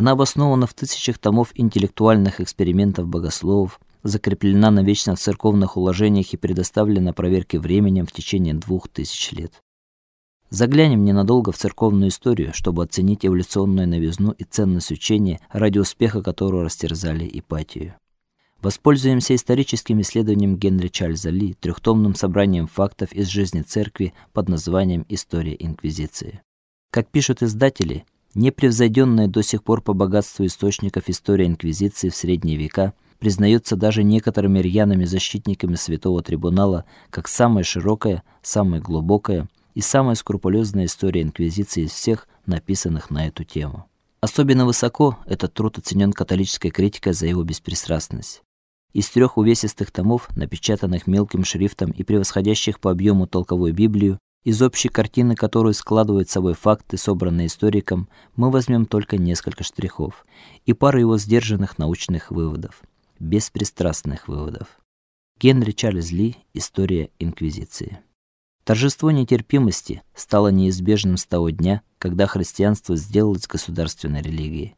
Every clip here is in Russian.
Она обоснована в тысячах томов интеллектуальных экспериментов богословов, закреплена навечно в церковных уложениях и предоставлена проверке временем в течение двух тысяч лет. Заглянем ненадолго в церковную историю, чтобы оценить эволюционную новизну и ценность учения, ради успеха которого растерзали Ипатию. Воспользуемся историческим исследованием Генри Чарльза Ли, трехтомным собранием фактов из жизни церкви под названием История инквизиции. Как пишут издатели, непревзойденная до сих пор по богатству источников история инквизиции в средние века признается даже некоторыми рьяными защитниками святого трибунала как самая широкая, самая глубокая и самая скрупулезная история инквизиции из всех написанных на эту тему. Особенно высоко этот труд оценен католической критикой за его беспристрастность. Из трех увесистых томов, напечатанных мелким шрифтом и превосходящих по объему толковую Библию, из общей картины, которую складывают собой факты, собранные историком, мы возьмем только несколько штрихов и пару его сдержанных научных выводов, беспристрастных выводов. Генри Чарльз Ли. История инквизиции. Торжество нетерпимости стало неизбежным с того дня, когда христианство сделалось государственной религией.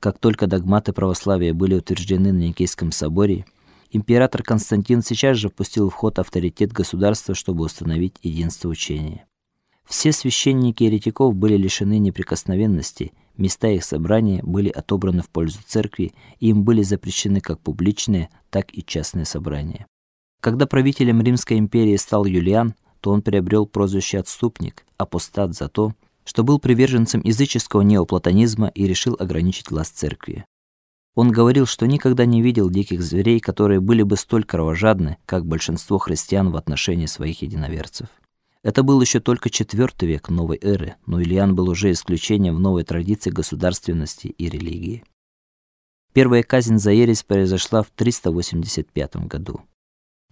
Как только догматы православия были утверждены на Никейском соборе, император Константин сейчас же пустил в ход авторитет государства, чтобы установить единство учения. Все священники еретиков были лишены неприкосновенности, места их собрания были отобраны в пользу церкви, и им были запрещены как публичные, так и частные собрания. Когда правителем Римской империи стал Юлиан, то он приобрел прозвище отступник, апостат за то, что был приверженцем языческого неоплатонизма и решил ограничить власть церкви. Он говорил, что никогда не видел диких зверей, которые были бы столь кровожадны, как большинство христиан в отношении своих единоверцев. Это был еще только IV век новой эры, но Ильян был уже исключением в новой традиции государственности и религии. Первая казнь за ересь произошла в 385 году.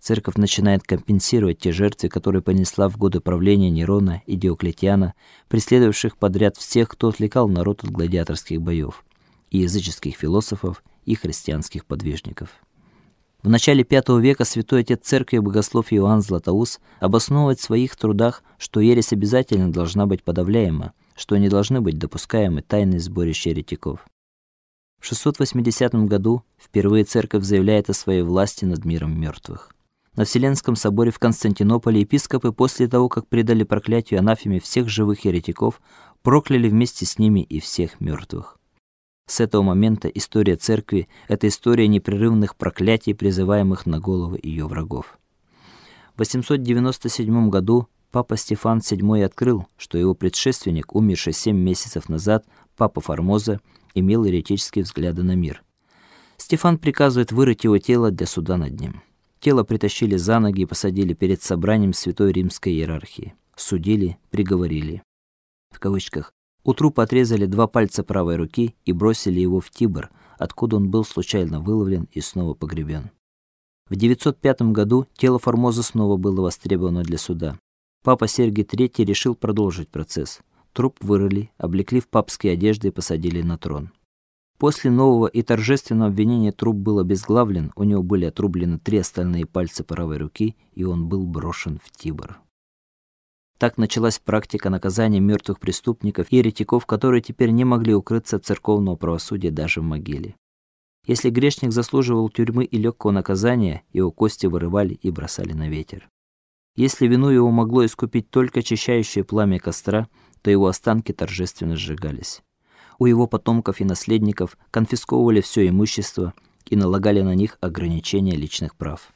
Церковь начинает компенсировать те жертвы, которые понесла в годы правления Нерона и Диоклетиана, преследовавших подряд всех, кто отвлекал народ от гладиаторских боев, и языческих философов, и христианских подвижников. В начале V века святой отец церкви богослов Иоанн Златоуст обосновывает в своих трудах, что ересь обязательно должна быть подавляема, что не должны быть допускаемы тайные сборища еретиков. В 680 году впервые церковь заявляет о своей власти над миром мертвых. На Вселенском соборе в Константинополе епископы после того, как предали проклятию анафеме всех живых еретиков, прокляли вместе с ними и всех мертвых. С этого момента история церкви это история непрерывных проклятий, призываемых на головы ее врагов. В 897 году папа Стефан VII открыл, что его предшественник, умерший семь месяцев назад, папа Формоза, имел еретические взгляды на мир. Стефан приказывает вырыть его тело для суда над ним. Тело притащили за ноги и посадили перед собранием Святой Римской иерархии. Судили, приговорили. В кавычках. У трупа отрезали два пальца правой руки и бросили его в Тибр, откуда он был случайно выловлен и снова погребен. В 905 году тело Формоза снова было востребовано для суда. Папа Сергий III решил продолжить процесс. Труп вырыли, облекли в папские одежды и посадили на трон. После нового и торжественного обвинения труп был обезглавлен, у него были отрублены три остальные пальцы правой руки, и он был брошен в Тибр. Так началась практика наказания мертвых преступников и еретиков, которые теперь не могли укрыться от церковного правосудия даже в могиле. Если грешник заслуживал тюрьмы и легкого наказания, его кости вырывали и бросали на ветер. Если вину его могло искупить только очищающее пламя костра, то его останки торжественно сжигались у его потомков и наследников конфисковывали все имущество и налагали на них ограничения личных прав.